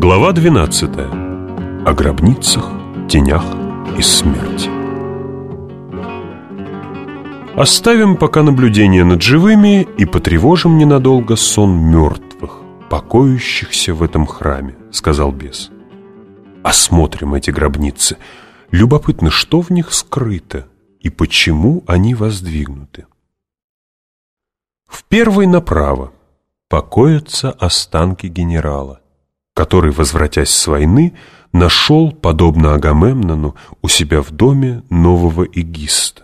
Глава 12. О гробницах, тенях и смерти. Оставим пока наблюдение над живыми и потревожим ненадолго сон мертвых, покоящихся в этом храме, сказал бес. Осмотрим эти гробницы. Любопытно, что в них скрыто и почему они воздвигнуты. В первой направо покоятся останки генерала, который, возвратясь с войны, нашел, подобно Агамемнону, у себя в доме нового эгиста.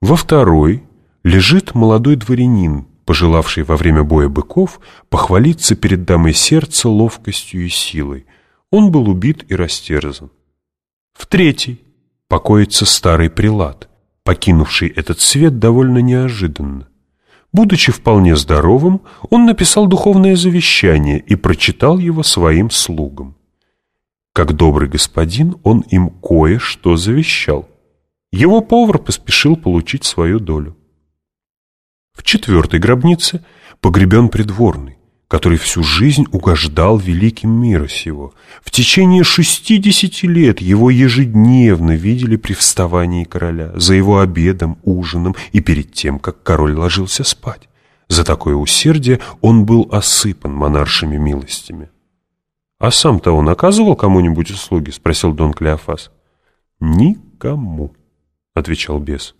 Во второй лежит молодой дворянин, пожелавший во время боя быков похвалиться перед дамой сердца ловкостью и силой. Он был убит и растерзан. В третий покоится старый прилад, покинувший этот свет довольно неожиданно. Будучи вполне здоровым, он написал духовное завещание и прочитал его своим слугам. Как добрый господин, он им кое-что завещал. Его повар поспешил получить свою долю. В четвертой гробнице погребен придворный который всю жизнь угождал великим мира сего. В течение шестидесяти лет его ежедневно видели при вставании короля, за его обедом, ужином и перед тем, как король ложился спать. За такое усердие он был осыпан монаршими милостями. «А сам-то он оказывал кому-нибудь услуги?» — спросил Дон Клеофас. «Никому», — отвечал бес.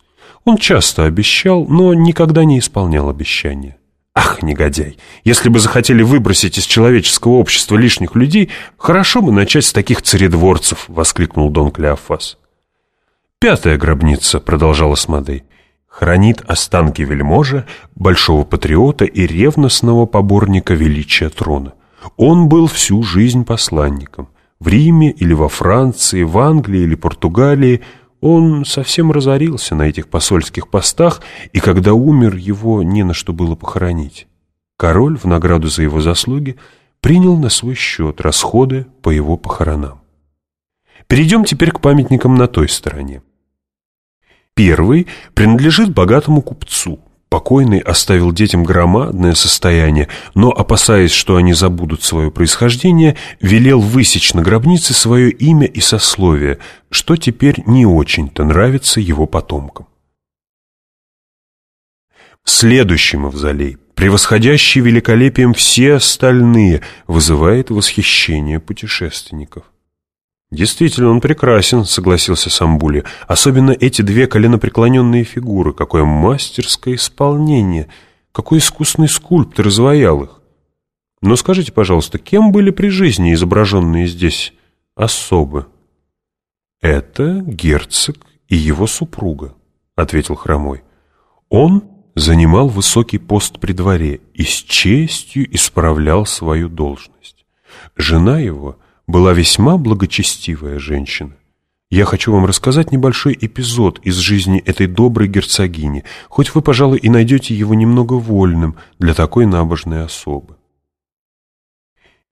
Он часто обещал, но никогда не исполнял обещания. Ах, негодяй! Если бы захотели выбросить из человеческого общества лишних людей, хорошо бы начать с таких царедворцев, — воскликнул Дон Клеофас. Пятая гробница, — продолжала Смодей, — хранит останки вельможа, большого патриота и ревностного поборника величия трона. Он был всю жизнь посланником. В Риме или во Франции, в Англии или Португалии — он совсем разорился на этих посольских постах, и когда умер, его не на что было похоронить. Король в награду за его заслуги принял на свой счет расходы по его похоронам. Перейдем теперь к памятникам на той стороне. Первый принадлежит богатому купцу, Покойный оставил детям громадное состояние, но, опасаясь, что они забудут свое происхождение, велел высечь на гробнице свое имя и сословие, что теперь не очень-то нравится его потомкам. Следующий мавзолей, превосходящий великолепием все остальные, вызывает восхищение путешественников. «Действительно, он прекрасен», — согласился Самбули. «Особенно эти две коленопреклоненные фигуры. Какое мастерское исполнение! Какой искусный скульптор изваял их! Но скажите, пожалуйста, кем были при жизни изображенные здесь особы?» «Это герцог и его супруга», — ответил Хромой. «Он занимал высокий пост при дворе и с честью исправлял свою должность. Жена его — была весьма благочестивая женщина. Я хочу вам рассказать небольшой эпизод из жизни этой доброй герцогини, хоть вы, пожалуй, и найдете его немного вольным для такой набожной особы.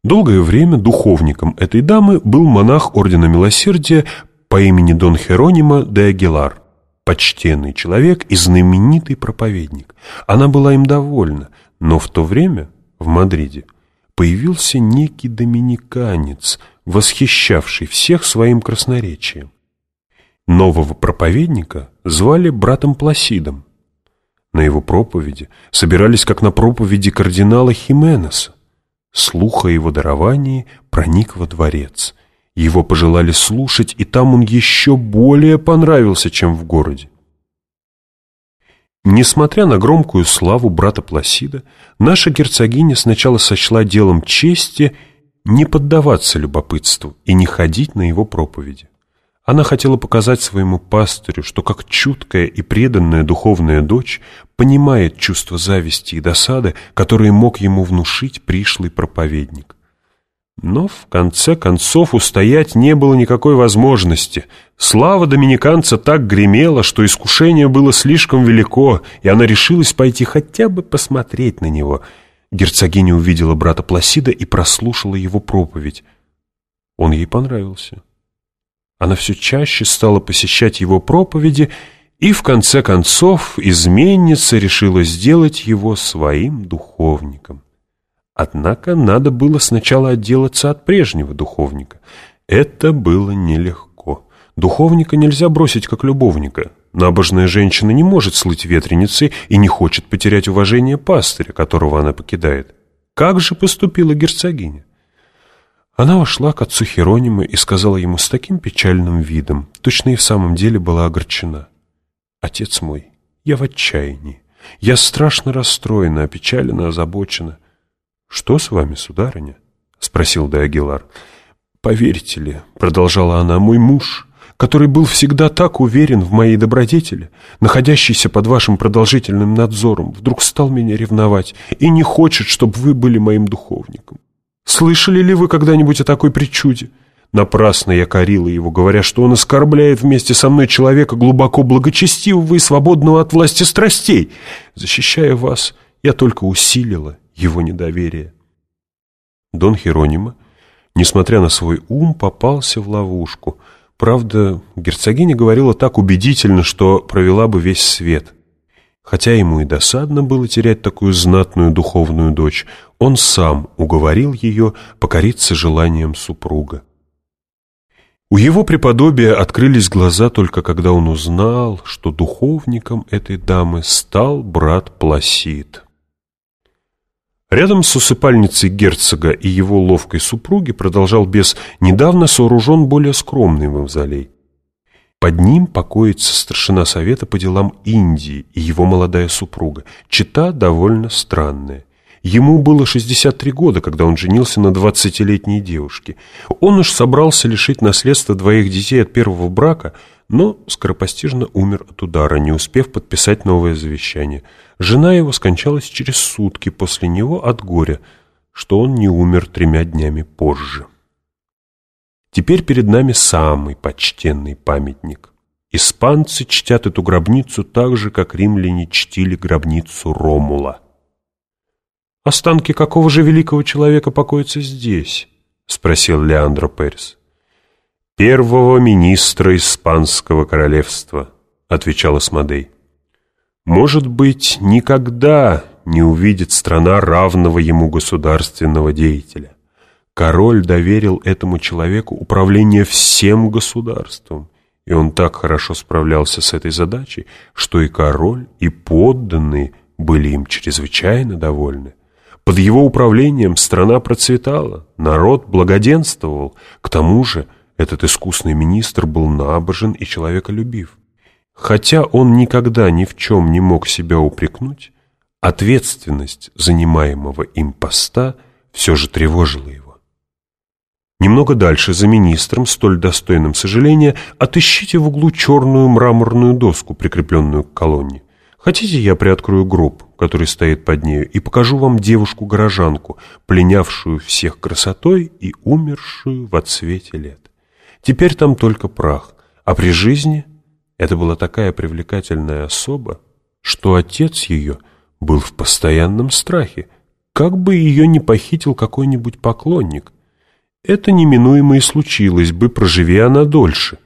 Долгое время духовником этой дамы был монах Ордена Милосердия по имени Дон Херонима де Агилар, почтенный человек и знаменитый проповедник. Она была им довольна, но в то время в Мадриде появился некий доминиканец, восхищавший всех своим красноречием. Нового проповедника звали братом Пласидом. На его проповеди собирались, как на проповеди кардинала Хименеса. Слух о его даровании проник во дворец. Его пожелали слушать, и там он еще более понравился, чем в городе. Несмотря на громкую славу брата Пласида, наша герцогиня сначала сочла делом чести не поддаваться любопытству и не ходить на его проповеди. Она хотела показать своему пастырю, что как чуткая и преданная духовная дочь понимает чувство зависти и досады, которые мог ему внушить пришлый проповедник. Но в конце концов устоять не было никакой возможности. Слава доминиканца так гремела, что искушение было слишком велико, и она решилась пойти хотя бы посмотреть на него. Герцогиня увидела брата Пласида и прослушала его проповедь. Он ей понравился. Она все чаще стала посещать его проповеди, и в конце концов изменница решила сделать его своим духовником. Однако надо было сначала отделаться от прежнего духовника. Это было нелегко. Духовника нельзя бросить как любовника. Набожная женщина не может слыть ветреницей и не хочет потерять уважение пастыря, которого она покидает. Как же поступила герцогиня? Она вошла к отцу Херонима и сказала ему с таким печальным видом, точно и в самом деле была огорчена. «Отец мой, я в отчаянии. Я страшно расстроена, опечалена, озабочена. «Что с вами, сударыня?» — спросил де Агилар. «Поверите ли», — продолжала она, — «мой муж, который был всегда так уверен в моей добродетели, находящийся под вашим продолжительным надзором, вдруг стал меня ревновать и не хочет, чтобы вы были моим духовником. Слышали ли вы когда-нибудь о такой причуде?» Напрасно я корила его, говоря, что он оскорбляет вместе со мной человека глубоко благочестивого и свободного от власти страстей. Защищая вас, я только усилила его недоверие. Дон Херонима, несмотря на свой ум, попался в ловушку. Правда, герцогиня говорила так убедительно, что провела бы весь свет. Хотя ему и досадно было терять такую знатную духовную дочь, он сам уговорил ее покориться желаниям супруга. У его преподобия открылись глаза только когда он узнал, что духовником этой дамы стал брат Пласид. Рядом с усыпальницей герцога и его ловкой супруги продолжал без недавно сооружен более скромный мавзолей. Под ним покоится старшина совета по делам Индии и его молодая супруга, чита довольно странная. Ему было 63 года, когда он женился на 20-летней девушке. Он уж собрался лишить наследства двоих детей от первого брака – но скоропостижно умер от удара, не успев подписать новое завещание. Жена его скончалась через сутки после него от горя, что он не умер тремя днями позже. Теперь перед нами самый почтенный памятник. Испанцы чтят эту гробницу так же, как римляне чтили гробницу Ромула. «Останки какого же великого человека покоятся здесь?» — спросил Леандро Перес первого министра Испанского королевства», — отвечал Асмодей. «Может быть, никогда не увидит страна равного ему государственного деятеля. Король доверил этому человеку управление всем государством, и он так хорошо справлялся с этой задачей, что и король, и подданные были им чрезвычайно довольны. Под его управлением страна процветала, народ благоденствовал, к тому же этот искусный министр был набожен и человеколюбив. Хотя он никогда ни в чем не мог себя упрекнуть, ответственность занимаемого им поста все же тревожила его. Немного дальше, за министром, столь достойным сожаления, отыщите в углу черную мраморную доску, прикрепленную к колонне. Хотите, я приоткрою гроб, который стоит под нею, и покажу вам девушку-горожанку, пленявшую всех красотой и умершую в отсвете лет. Теперь там только прах, а при жизни это была такая привлекательная особа, что отец ее был в постоянном страхе, как бы ее не похитил какой-нибудь поклонник. Это неминуемо и случилось бы, проживи она дольше.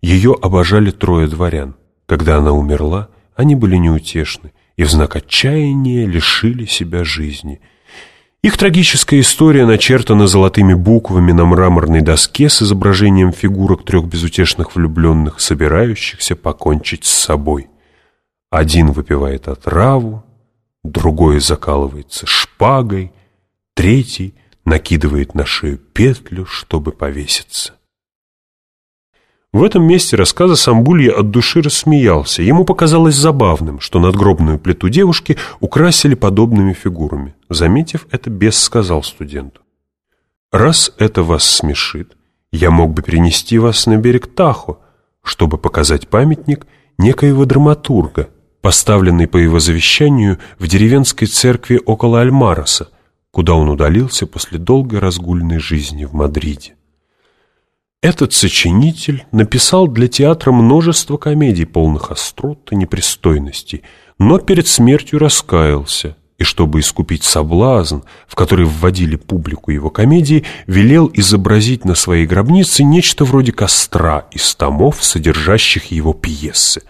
Ее обожали трое дворян. Когда она умерла, они были неутешны и в знак отчаяния лишили себя жизни – их трагическая история начертана золотыми буквами на мраморной доске с изображением фигурок трех безутешных влюбленных, собирающихся покончить с собой. Один выпивает отраву, другой закалывается шпагой, третий накидывает на шею петлю, чтобы повеситься. В этом месте рассказа Самбулья от души рассмеялся. Ему показалось забавным, что надгробную плиту девушки украсили подобными фигурами. Заметив это, бес сказал студенту. «Раз это вас смешит, я мог бы перенести вас на берег Тахо, чтобы показать памятник некоего драматурга, поставленный по его завещанию в деревенской церкви около Альмароса, куда он удалился после долгой разгульной жизни в Мадриде. Этот сочинитель написал для театра множество комедий, полных острот и непристойностей, но перед смертью раскаялся, и чтобы искупить соблазн, в который вводили публику его комедии, велел изобразить на своей гробнице нечто вроде костра из томов, содержащих его пьесы.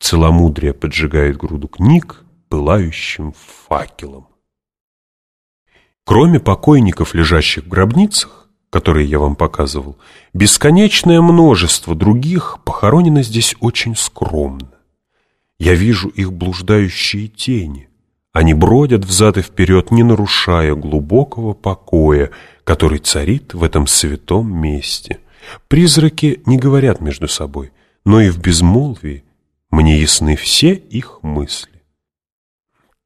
Целомудрие поджигает груду книг пылающим факелом. Кроме покойников, лежащих в гробницах, которые я вам показывал, бесконечное множество других похоронено здесь очень скромно. Я вижу их блуждающие тени. Они бродят взад и вперед, не нарушая глубокого покоя, который царит в этом святом месте. Призраки не говорят между собой, но и в безмолвии мне ясны все их мысли.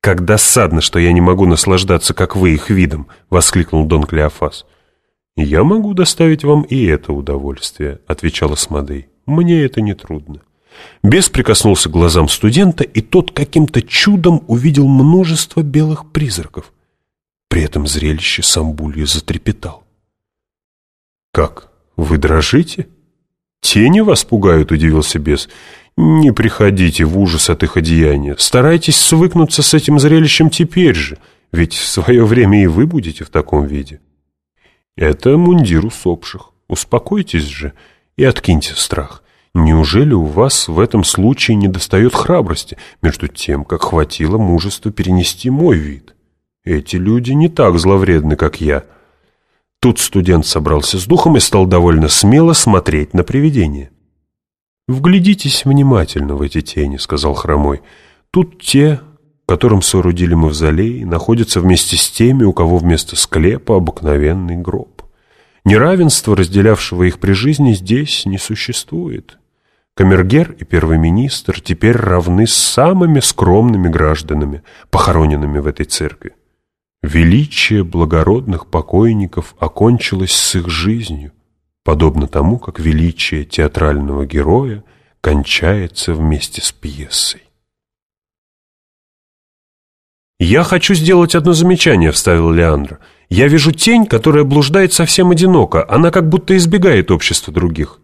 «Как досадно, что я не могу наслаждаться, как вы, их видом!» — воскликнул Дон Клеофас. «Я могу доставить вам и это удовольствие», — отвечала Смодей. «Мне это не трудно». Бес прикоснулся к глазам студента, и тот каким-то чудом увидел множество белых призраков. При этом зрелище Самбулья затрепетал. «Как, вы дрожите? Тени вас пугают?» — удивился бес. Не приходите в ужас от их одеяния. Старайтесь свыкнуться с этим зрелищем теперь же, ведь в свое время и вы будете в таком виде. Это мундир усопших. Успокойтесь же и откиньте страх. Неужели у вас в этом случае недостает храбрости, между тем, как хватило мужества перенести мой вид? Эти люди не так зловредны, как я. Тут студент собрался с духом и стал довольно смело смотреть на привидение. «Вглядитесь внимательно в эти тени», — сказал Хромой. «Тут те, которым соорудили мавзолей, находятся вместе с теми, у кого вместо склепа обыкновенный гроб. Неравенства, разделявшего их при жизни, здесь не существует. Камергер и первый министр теперь равны с самыми скромными гражданами, похороненными в этой церкви. Величие благородных покойников окончилось с их жизнью подобно тому, как величие театрального героя кончается вместе с пьесой. «Я хочу сделать одно замечание», — вставил Леандр. «Я вижу тень, которая блуждает совсем одиноко. Она как будто избегает общества других».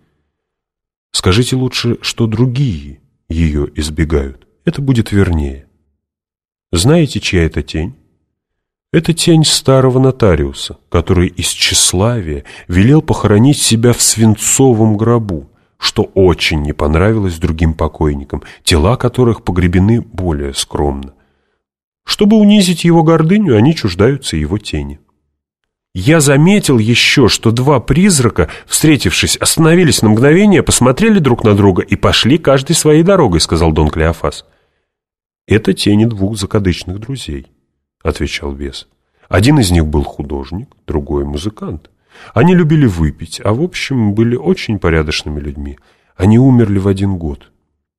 «Скажите лучше, что другие ее избегают. Это будет вернее». «Знаете, чья это тень?» Это тень старого нотариуса, который из тщеславия велел похоронить себя в свинцовом гробу, что очень не понравилось другим покойникам, тела которых погребены более скромно. Чтобы унизить его гордыню, они чуждаются его тени. Я заметил еще, что два призрака, встретившись, остановились на мгновение, посмотрели друг на друга и пошли каждой своей дорогой, сказал Дон Клеофас. Это тени двух закадычных друзей. — отвечал бес. Один из них был художник, другой — музыкант. Они любили выпить, а в общем были очень порядочными людьми. Они умерли в один год.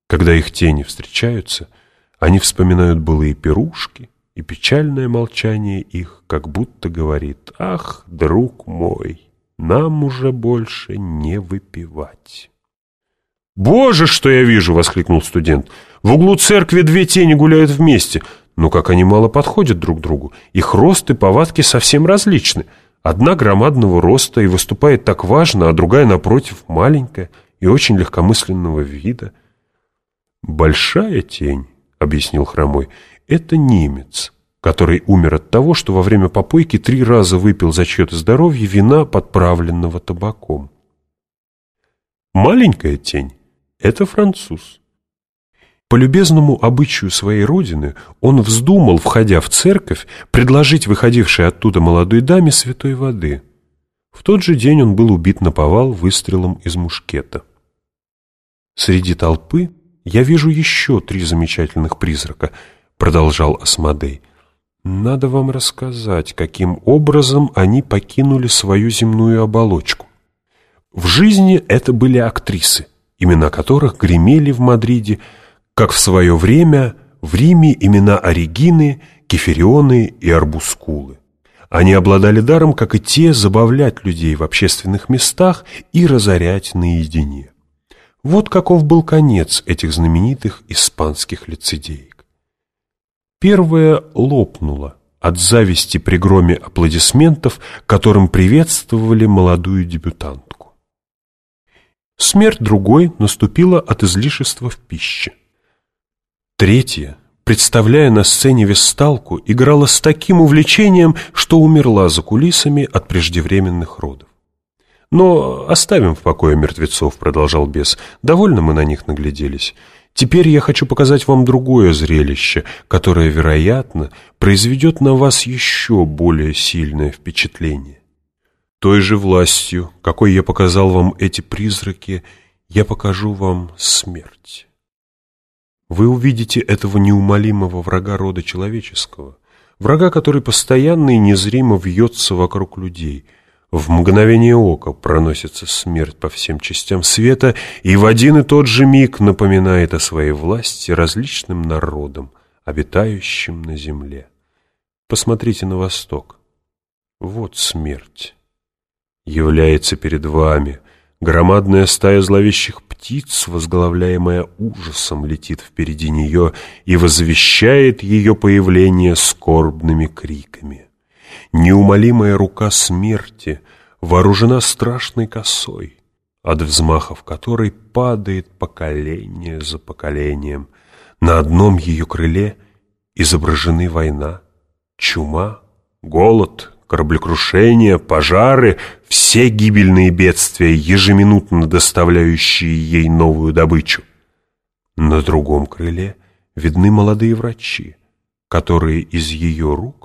Когда их тени встречаются, они вспоминают былые пирушки, и печальное молчание их как будто говорит «Ах, друг мой, нам уже больше не выпивать». «Боже, что я вижу!» — воскликнул студент. «В углу церкви две тени гуляют вместе. Но как они мало подходят друг другу. Их рост и повадки совсем различны. Одна громадного роста и выступает так важно, а другая, напротив, маленькая и очень легкомысленного вида. «Большая тень», — объяснил Хромой, — «это немец, который умер от того, что во время попойки три раза выпил за чье-то здоровье вина, подправленного табаком. Маленькая тень — это француз. По любезному обычаю своей родины он вздумал, входя в церковь, предложить выходившей оттуда молодой даме святой воды. В тот же день он был убит на повал выстрелом из мушкета. Среди толпы я вижу еще три замечательных призрака, продолжал Асмодей. Надо вам рассказать, каким образом они покинули свою земную оболочку. В жизни это были актрисы, имена которых гремели в Мадриде, как в свое время в Риме имена Оригины, Кеферионы и Арбускулы. Они обладали даром, как и те, забавлять людей в общественных местах и разорять наедине. Вот каков был конец этих знаменитых испанских лицедеек. Первая лопнула от зависти при громе аплодисментов, которым приветствовали молодую дебютантку. Смерть другой наступила от излишества в пище. Третья, представляя на сцене Весталку, играла с таким увлечением, что умерла за кулисами от преждевременных родов. «Но оставим в покое мертвецов», — продолжал бес. «Довольно мы на них нагляделись. Теперь я хочу показать вам другое зрелище, которое, вероятно, произведет на вас еще более сильное впечатление. Той же властью, какой я показал вам эти призраки, я покажу вам смерть. Вы увидите этого неумолимого врага рода человеческого, врага, который постоянно и незримо вьется вокруг людей – в мгновение ока проносится смерть по всем частям света и в один и тот же миг напоминает о своей власти различным народам, обитающим на земле. Посмотрите на восток. Вот смерть. Является перед вами. Громадная стая зловещих птиц, возглавляемая ужасом, летит впереди нее и возвещает ее появление скорбными криками. Неумолимая рука смерти вооружена страшной косой, от взмахов которой падает поколение за поколением. На одном ее крыле изображены война, чума, голод, кораблекрушение, пожары, все гибельные бедствия, ежеминутно доставляющие ей новую добычу. На другом крыле видны молодые врачи, которые из ее рук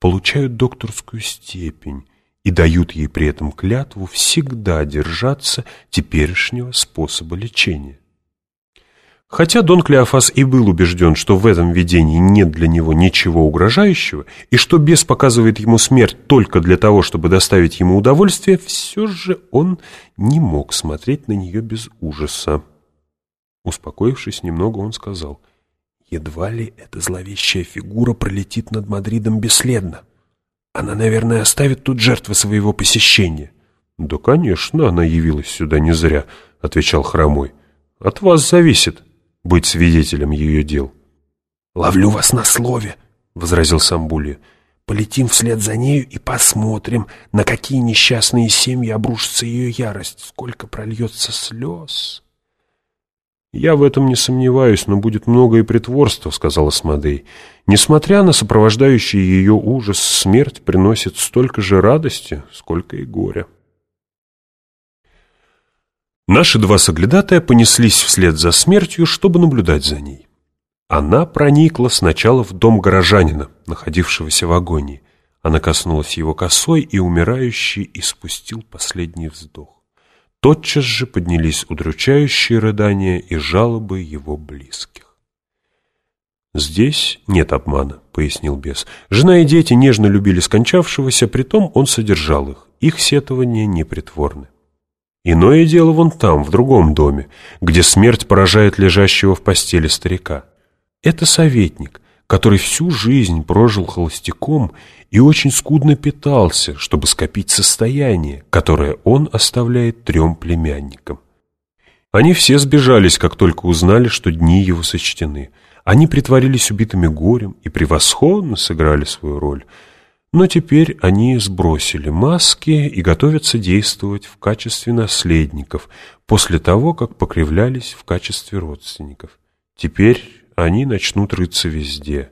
получают докторскую степень и дают ей при этом клятву всегда держаться теперешнего способа лечения. Хотя Дон Клеофас и был убежден, что в этом видении нет для него ничего угрожающего, и что бес показывает ему смерть только для того, чтобы доставить ему удовольствие, все же он не мог смотреть на нее без ужаса. Успокоившись немного, он сказал, Едва ли эта зловещая фигура пролетит над Мадридом бесследно. Она, наверное, оставит тут жертвы своего посещения. — Да, конечно, она явилась сюда не зря, — отвечал Хромой. — От вас зависит быть свидетелем ее дел. — Ловлю вас на слове, — возразил Самбулия. — Полетим вслед за нею и посмотрим, на какие несчастные семьи обрушится ее ярость, сколько прольется слез. «Я в этом не сомневаюсь, но будет много и притворства», — сказала Смодей. «Несмотря на сопровождающий ее ужас, смерть приносит столько же радости, сколько и горя». Наши два соглядатая понеслись вслед за смертью, чтобы наблюдать за ней. Она проникла сначала в дом горожанина, находившегося в агонии. Она коснулась его косой, и умирающий испустил последний вздох. Тотчас же поднялись удручающие рыдания и жалобы его близких. «Здесь нет обмана», — пояснил бес. «Жена и дети нежно любили скончавшегося, притом он содержал их. Их сетования непритворны. Иное дело вон там, в другом доме, где смерть поражает лежащего в постели старика. Это советник, который всю жизнь прожил холостяком и очень скудно питался, чтобы скопить состояние, которое он оставляет трем племянникам. Они все сбежались, как только узнали, что дни его сочтены. Они притворились убитыми горем и превосходно сыграли свою роль. Но теперь они сбросили маски и готовятся действовать в качестве наследников, после того, как покривлялись в качестве родственников. Теперь они начнут рыться везде.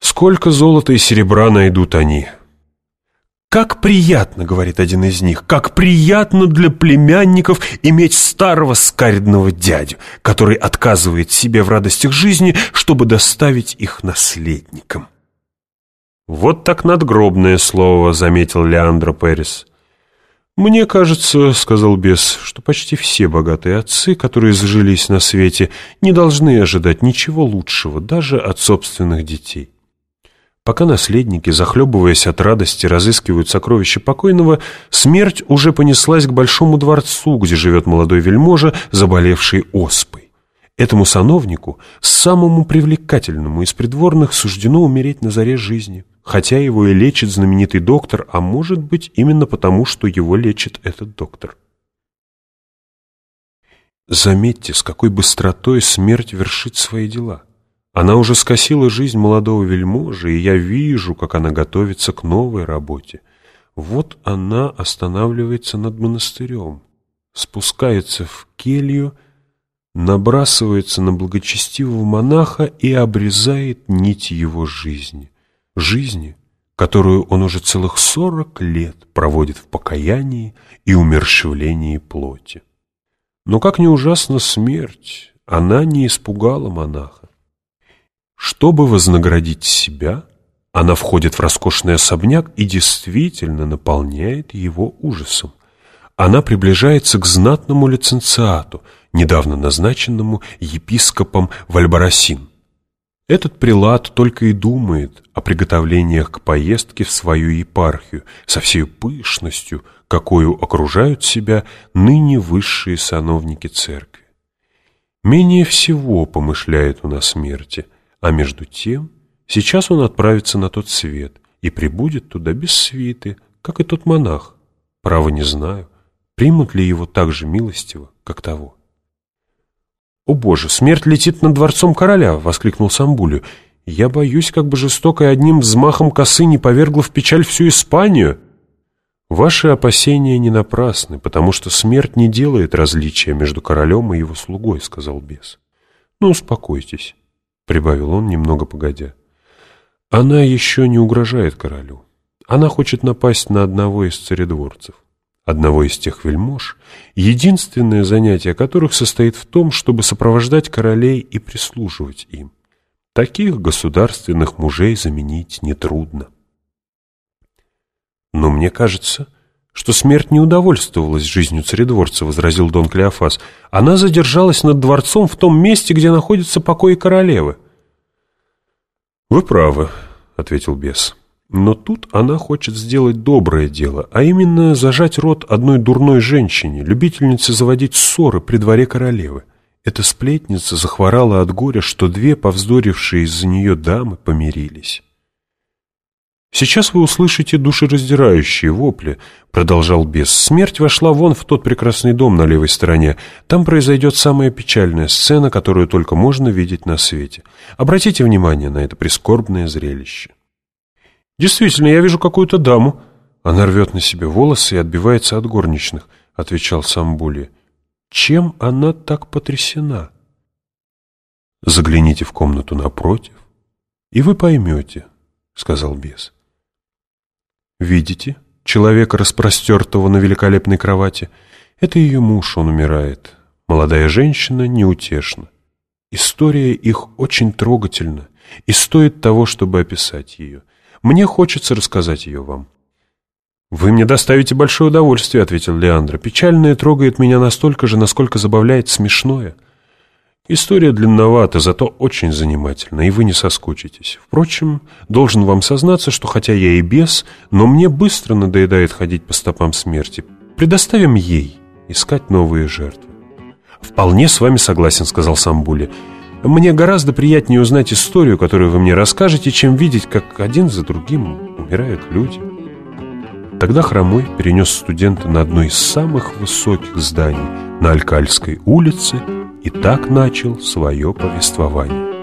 Сколько золота и серебра найдут они? «Как приятно, — говорит один из них, — как приятно для племянников иметь старого скаридного дядю, который отказывает себе в радостях жизни, чтобы доставить их наследникам». «Вот так надгробное слово», — заметил Леандро Перес. «Мне кажется, — сказал бес, — что почти все богатые отцы, которые зажились на свете, не должны ожидать ничего лучшего даже от собственных детей». Пока наследники, захлебываясь от радости, разыскивают сокровища покойного, смерть уже понеслась к большому дворцу, где живет молодой вельможа, заболевший оспой. Этому сановнику, самому привлекательному из придворных, суждено умереть на заре жизни, хотя его и лечит знаменитый доктор, а может быть именно потому, что его лечит этот доктор. Заметьте, с какой быстротой смерть вершит свои дела. Она уже скосила жизнь молодого вельможи, и я вижу, как она готовится к новой работе. Вот она останавливается над монастырем, спускается в келью, набрасывается на благочестивого монаха и обрезает нить его жизни. Жизни, которую он уже целых сорок лет проводит в покаянии и умерщвлении плоти. Но как не ужасна смерть, она не испугала монаха. Чтобы вознаградить себя, она входит в роскошный особняк и действительно наполняет его ужасом. Она приближается к знатному лиценциату, недавно назначенному епископом Вальбарасин. Этот прилад только и думает о приготовлениях к поездке в свою епархию со всей пышностью, какую окружают себя ныне высшие сановники церкви. Менее всего помышляет он о смерти, а между тем сейчас он отправится на тот свет и прибудет туда без свиты, как и тот монах. Право не знаю, примут ли его так же милостиво, как того. «О боже, смерть летит над дворцом короля!» — воскликнул Самбулю. «Я боюсь, как бы жестокой одним взмахом косы не повергла в печаль всю Испанию!» «Ваши опасения не напрасны, потому что смерть не делает различия между королем и его слугой», — сказал бес. «Ну, успокойтесь», — прибавил он немного погодя. «Она еще не угрожает королю. Она хочет напасть на одного из царедворцев одного из тех вельмож, единственное занятие которых состоит в том, чтобы сопровождать королей и прислуживать им. Таких государственных мужей заменить нетрудно. Но мне кажется, что смерть не удовольствовалась жизнью царедворца, возразил Дон Клеофас. Она задержалась над дворцом в том месте, где находится покой королевы. Вы правы, ответил бес. Но тут она хочет сделать доброе дело, а именно зажать рот одной дурной женщине, любительнице заводить ссоры при дворе королевы. Эта сплетница захворала от горя, что две повздорившие из-за нее дамы помирились. «Сейчас вы услышите душераздирающие вопли», — продолжал бес. «Смерть вошла вон в тот прекрасный дом на левой стороне. Там произойдет самая печальная сцена, которую только можно видеть на свете. Обратите внимание на это прискорбное зрелище». «Действительно, я вижу какую-то даму». Она рвет на себе волосы и отбивается от горничных, — отвечал Самбули. «Чем она так потрясена?» «Загляните в комнату напротив, и вы поймете», — сказал бес. «Видите человека, распростертого на великолепной кровати? Это ее муж, он умирает. Молодая женщина неутешна. История их очень трогательна и стоит того, чтобы описать ее. Мне хочется рассказать ее вам». «Вы мне доставите большое удовольствие», — ответил Леандро. «Печальное трогает меня настолько же, насколько забавляет смешное». История длинновата, зато очень занимательна, и вы не соскучитесь. Впрочем, должен вам сознаться, что хотя я и бес, но мне быстро надоедает ходить по стопам смерти. Предоставим ей искать новые жертвы. «Вполне с вами согласен», — сказал Самбули. Мне гораздо приятнее узнать историю, которую вы мне расскажете, чем видеть, как один за другим умирают люди. Тогда Хромой перенес студента на одно из самых высоких зданий на Алькальской улице и так начал свое повествование.